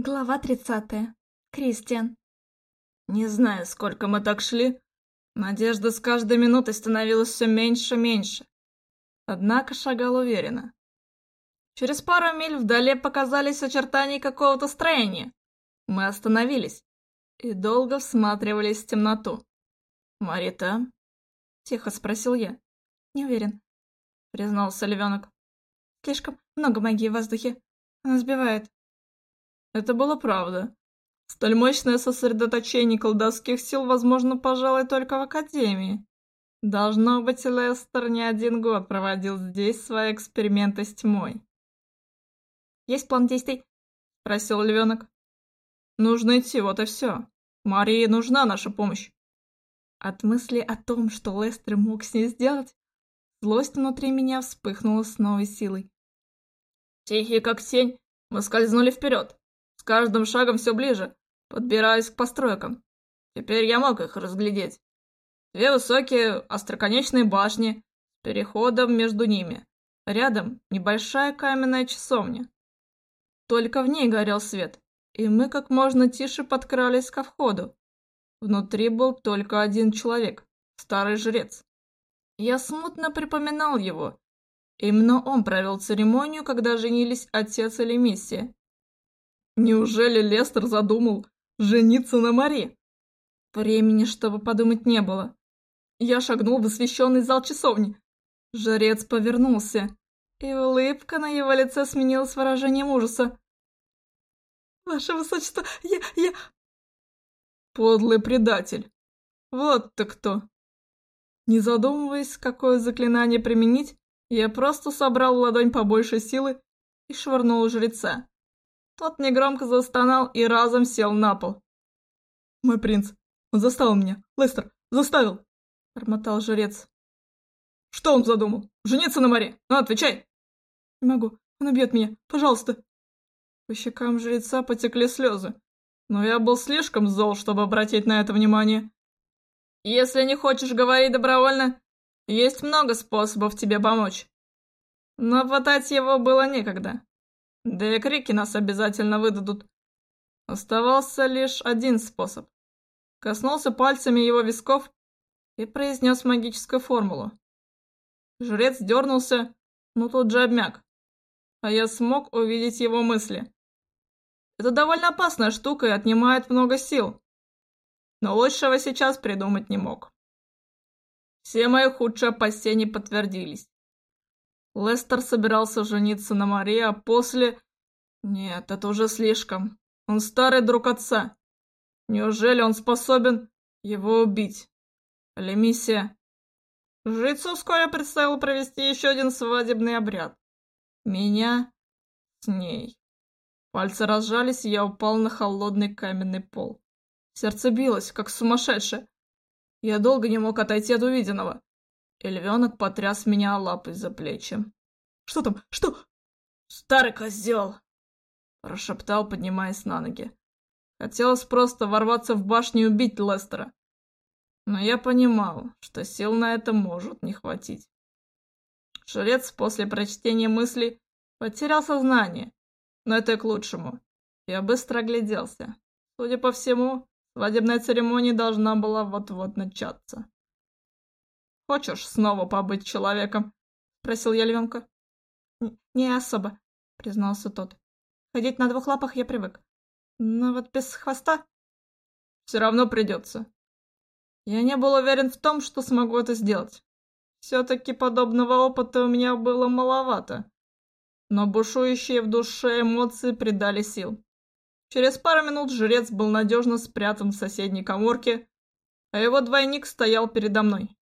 Глава тридцатая. Кристиан. Не знаю, сколько мы так шли. Надежда с каждой минутой становилась все меньше и меньше. Однако шагал уверенно. Через пару миль вдали показались очертания какого-то строения. Мы остановились и долго всматривались в темноту. «Марита?» — тихо спросил я. «Не уверен», — признался львенок. «Слишком много магии в воздухе. Она сбивает». Это было правда. Столь мощное сосредоточение колдовских сил возможно, пожалуй, только в Академии. Должно быть, Лестер не один год проводил здесь свои эксперименты с тьмой. «Есть план действий?» — спросил львенок. «Нужно идти, вот и все. Марии нужна наша помощь». От мысли о том, что Лестер мог с ней сделать, злость внутри меня вспыхнула с новой силой. Тихие, как тень, мы скользнули вперед каждым шагом все ближе, подбираясь к постройкам. Теперь я мог их разглядеть. Две высокие остроконечные башни с переходом между ними. Рядом небольшая каменная часовня. Только в ней горел свет, и мы как можно тише подкрались ко входу. Внутри был только один человек, старый жрец. Я смутно припоминал его. Именно он провел церемонию, когда женились отец или миссия. Неужели Лестер задумал жениться на Мари? Времени, чтобы подумать, не было. Я шагнул в освещенный зал часовни. Жрец повернулся, и улыбка на его лице сменилась выражением ужаса. «Ваше высочество, я... я...» «Подлый предатель! Вот ты кто!» Не задумываясь, какое заклинание применить, я просто собрал ладонь побольше силы и швырнул жреца. Тот негромко застонал и разом сел на пол. «Мой принц, он заставил меня, Лестер, заставил!» — бормотал жрец. «Что он задумал? Жениться на море? Ну, отвечай!» «Не могу, он убьет меня, пожалуйста!» По щекам жреца потекли слезы, но я был слишком зол, чтобы обратить на это внимание. «Если не хочешь говорить добровольно, есть много способов тебе помочь. Но хватать его было некогда. Да и крики нас обязательно выдадут. Оставался лишь один способ. Коснулся пальцами его висков и произнес магическую формулу. Жрец дернулся, но тут же обмяк. А я смог увидеть его мысли. Это довольно опасная штука и отнимает много сил. Но лучшего сейчас придумать не мог. Все мои худшие опасения подтвердились. Лестер собирался жениться на Марии, а после... Нет, это уже слишком. Он старый друг отца. Неужели он способен его убить? Или миссия? Жрецу вскоре предстояло провести еще один свадебный обряд. Меня с ней. Пальцы разжались, и я упал на холодный каменный пол. Сердце билось, как сумасшедшее. Я долго не мог отойти от увиденного и львенок потряс меня лапой за плечи. «Что там? Что?» «Старый козел!» – прошептал, поднимаясь на ноги. Хотелось просто ворваться в башню и убить Лестера. Но я понимал, что сил на это может не хватить. Жрец после прочтения мыслей потерял сознание, но это и к лучшему. Я быстро огляделся. Судя по всему, свадебная церемония должна была вот-вот начаться. «Хочешь снова побыть человеком?» — спросил я львенка. «Не особо», — признался тот. «Ходить на двух лапах я привык. Но вот без хвоста...» «Все равно придется». Я не был уверен в том, что смогу это сделать. Все-таки подобного опыта у меня было маловато. Но бушующие в душе эмоции придали сил. Через пару минут жрец был надежно спрятан в соседней коморке, а его двойник стоял передо мной.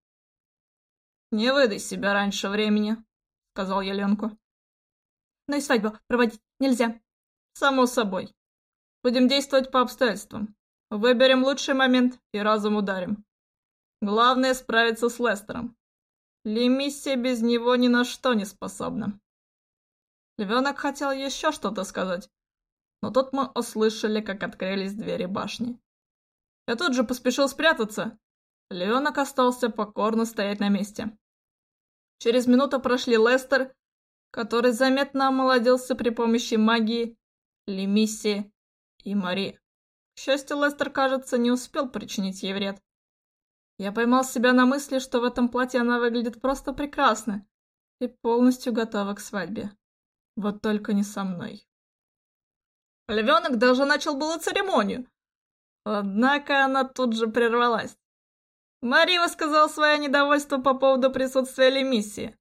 «Не выдай себя раньше времени», — сказал я Ленку. «Но и свадьбу проводить нельзя». «Само собой. Будем действовать по обстоятельствам. Выберем лучший момент и разом ударим. Главное справиться с Лестером. Лемиссия без него ни на что не способна». Львенок хотел еще что-то сказать, но тут мы услышали, как открылись двери башни. Я тут же поспешил спрятаться, Леонок остался покорно стоять на месте. Через минуту прошли Лестер, который заметно омолодился при помощи магии, Лемиссии и Мари. К счастью, Лестер, кажется, не успел причинить ей вред. Я поймал себя на мысли, что в этом платье она выглядит просто прекрасно и полностью готова к свадьбе. Вот только не со мной. Львенок даже начал было церемонию. Однако она тут же прервалась. Мари высказал свое недовольство по поводу присутствия Лемиссии.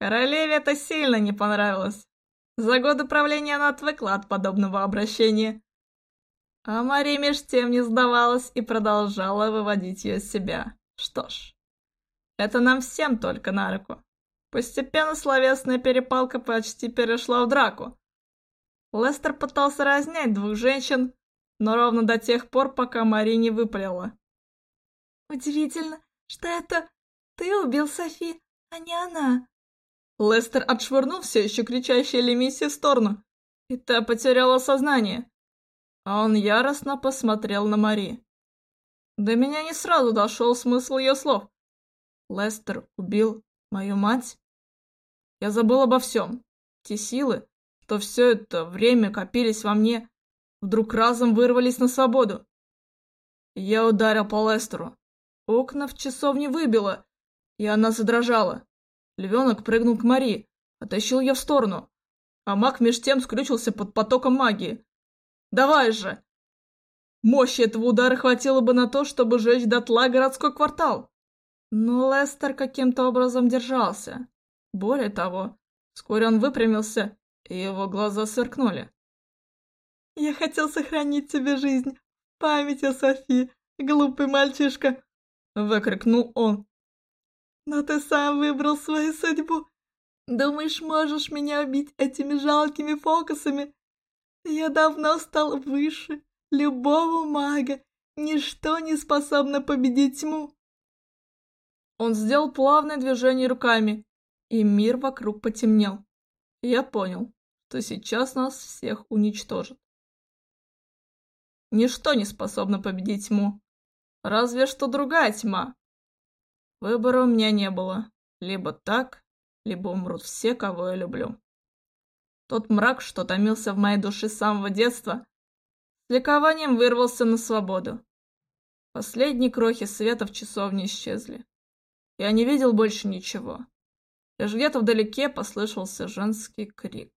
Королеве это сильно не понравилось. За годы правления она отвыкла от подобного обращения. А Мари меж тем не сдавалась и продолжала выводить ее из себя. Что ж, это нам всем только на руку. Постепенно словесная перепалка почти перешла в драку. Лестер пытался разнять двух женщин, но ровно до тех пор, пока Мари не выпалила. «Удивительно, что это ты убил Софи, а не она». Лестер отшвырнул все еще кричащую Лемиси в сторону, и та потеряла сознание а он яростно посмотрел на Мари. До меня не сразу дошел смысл ее слов. Лестер убил мою мать? Я забыл обо всем. Те силы, что все это время копились во мне, вдруг разом вырвались на свободу. Я ударил по Лестеру. Окна в часовне выбило, и она задрожала. Львенок прыгнул к Мари, оттащил ее в сторону, а маг меж тем скрючился под потоком магии. Давай же!» Мощи этого удара хватило бы на то, чтобы сжечь дотла городской квартал. Но Лестер каким-то образом держался. Более того, вскоре он выпрямился, и его глаза сверкнули. «Я хотел сохранить тебе жизнь. Память о Софи, глупый мальчишка!» — выкрикнул он. «Но ты сам выбрал свою судьбу. Думаешь, можешь меня убить этими жалкими фокусами? Я давно стал выше любого мага. Ничто не способно победить тьму. Он сделал плавное движение руками, и мир вокруг потемнел. Я понял, что сейчас нас всех уничтожат. Ничто не способно победить тьму. Разве что другая тьма. Выбора у меня не было. Либо так, либо умрут все, кого я люблю. Тот мрак, что томился в моей душе с самого детства, с ликованием вырвался на свободу. Последние крохи света в часовне исчезли. Я не видел больше ничего. Лишь где-то вдалеке послышался женский крик.